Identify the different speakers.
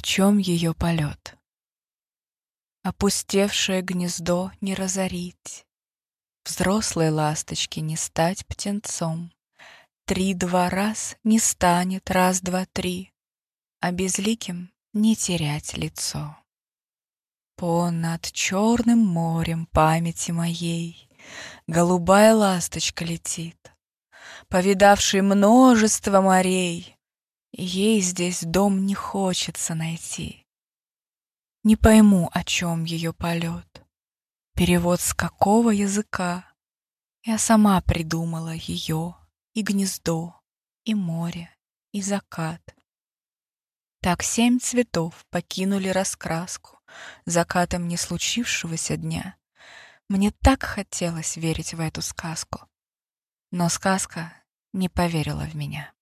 Speaker 1: о чем ее полет. Опустевшее гнездо не разорить, Взрослой ласточке не стать птенцом. Три-два раз не станет, раз-два-три, А безликим не терять лицо. Понад черным морем памяти моей Голубая ласточка летит, Повидавший множество морей, Ей здесь дом не хочется найти. Не пойму, о чем ее полет, Перевод с какого языка. Я сама придумала ее, и гнездо, и море, и закат. Так семь цветов покинули раскраску Закатом не случившегося дня. Мне так хотелось верить в эту сказку. Но сказка не поверила в меня.